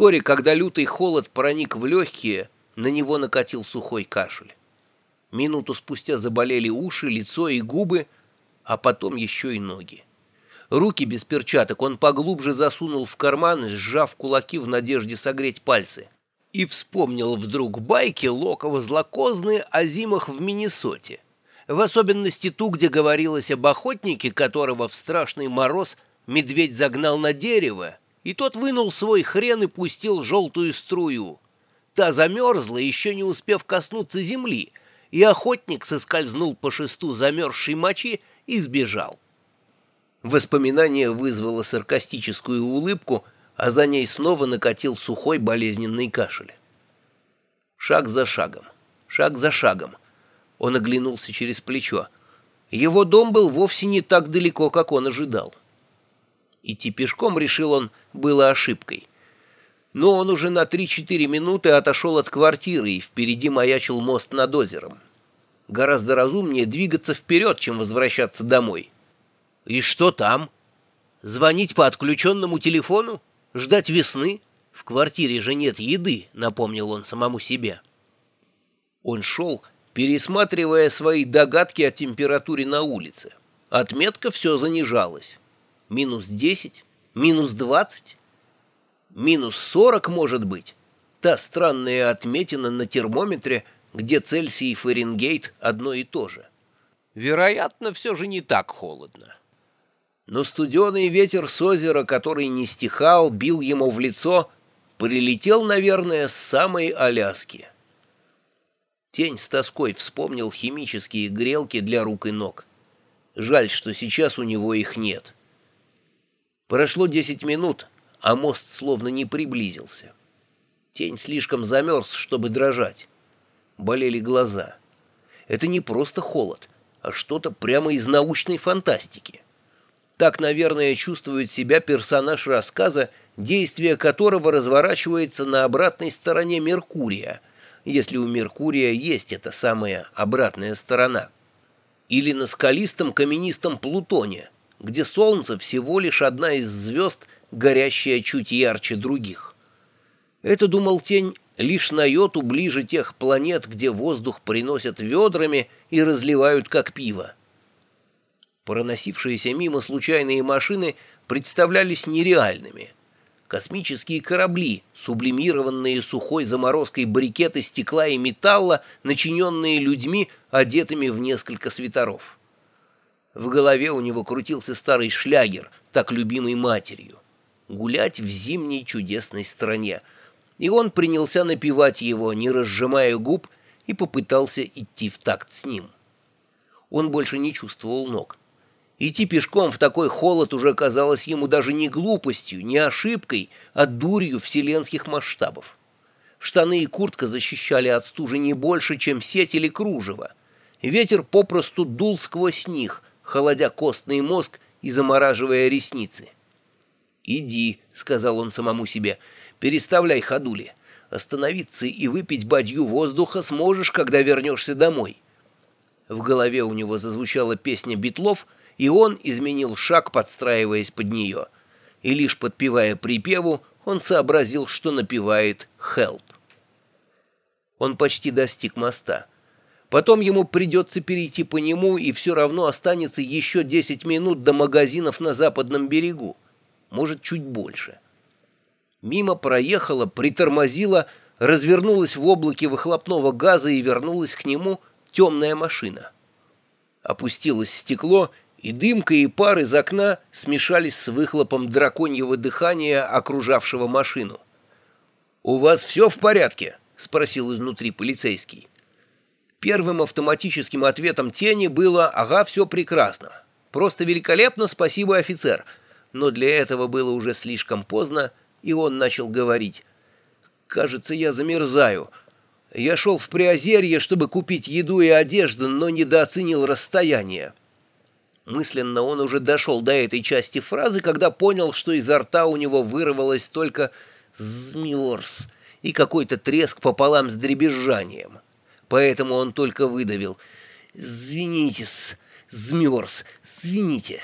Вскоре, когда лютый холод проник в легкие, на него накатил сухой кашель. Минуту спустя заболели уши, лицо и губы, а потом еще и ноги. Руки без перчаток он поглубже засунул в карман, сжав кулаки в надежде согреть пальцы. И вспомнил вдруг байки Локова-Злокозны о зимах в Миннесоте. В особенности ту, где говорилось об охотнике, которого в страшный мороз медведь загнал на дерево, и тот вынул свой хрен и пустил желтую струю. Та замерзла, еще не успев коснуться земли, и охотник соскользнул по шесту замерзшей мочи и сбежал. Воспоминание вызвало саркастическую улыбку, а за ней снова накатил сухой болезненный кашель. Шаг за шагом, шаг за шагом. Он оглянулся через плечо. Его дом был вовсе не так далеко, как он ожидал. Идти пешком, решил он, было ошибкой. Но он уже на 3-4 минуты отошел от квартиры, и впереди маячил мост над озером. Гораздо разумнее двигаться вперед, чем возвращаться домой. И что там? Звонить по отключенному телефону? Ждать весны? В квартире же нет еды, напомнил он самому себе. Он шел, пересматривая свои догадки о температуре на улице. Отметка все занижалась. Минус 10, минус 20, минус 40, может быть. Та странная отметина на термометре, где Цельсий и Фаренгейт одно и то же. Вероятно, все же не так холодно но студеный ветер с озера, который не стихал, бил ему в лицо, прилетел, наверное, с самой Аляски. Тень с тоской вспомнил химические грелки для рук и ног. Жаль, что сейчас у него их нет. Прошло десять минут, а мост словно не приблизился. Тень слишком замерз, чтобы дрожать. Болели глаза. Это не просто холод, а что-то прямо из научной фантастики. Так, наверное, чувствует себя персонаж рассказа, действие которого разворачивается на обратной стороне Меркурия, если у Меркурия есть эта самая обратная сторона. Или на скалистом каменистом Плутоне, где Солнце всего лишь одна из звезд, горящая чуть ярче других. Это, думал Тень, лишь на йоту ближе тех планет, где воздух приносят ведрами и разливают как пиво. Проносившиеся мимо случайные машины представлялись нереальными. Космические корабли, сублимированные сухой заморозкой баррикеты стекла и металла, начиненные людьми, одетыми в несколько свитеров. В голове у него крутился старый шлягер, так любимый матерью. «Гулять в зимней чудесной стране». И он принялся напевать его, не разжимая губ, и попытался идти в такт с ним. Он больше не чувствовал ног. Идти пешком в такой холод уже казалось ему даже не глупостью, не ошибкой, а дурью вселенских масштабов. Штаны и куртка защищали от стужи не больше, чем сеть или кружево. Ветер попросту дул сквозь них, холодя костный мозг и замораживая ресницы. «Иди», — сказал он самому себе, — «переставляй ходули. Остановиться и выпить бадью воздуха сможешь, когда вернешься домой». В голове у него зазвучала песня Битлов — и он изменил шаг, подстраиваясь под нее. И лишь подпевая припеву, он сообразил, что напевает «Help». Он почти достиг моста. Потом ему придется перейти по нему, и все равно останется еще 10 минут до магазинов на западном берегу. Может, чуть больше. Мимо проехала, притормозила, развернулась в облаке выхлопного газа и вернулась к нему темная машина. Опустилось стекло, и дымка и пар из окна смешались с выхлопом драконьего дыхания, окружавшего машину. «У вас все в порядке?» — спросил изнутри полицейский. Первым автоматическим ответом тени было «Ага, все прекрасно. Просто великолепно, спасибо, офицер». Но для этого было уже слишком поздно, и он начал говорить. «Кажется, я замерзаю. Я шел в Приозерье, чтобы купить еду и одежду, но недооценил расстояние». Мысленно он уже дошел до этой части фразы, когда понял, что изо рта у него вырвалось только «змёрз» и какой-то треск пополам с дребезжанием. Поэтому он только выдавил «Извинитесь, змёрз, извините».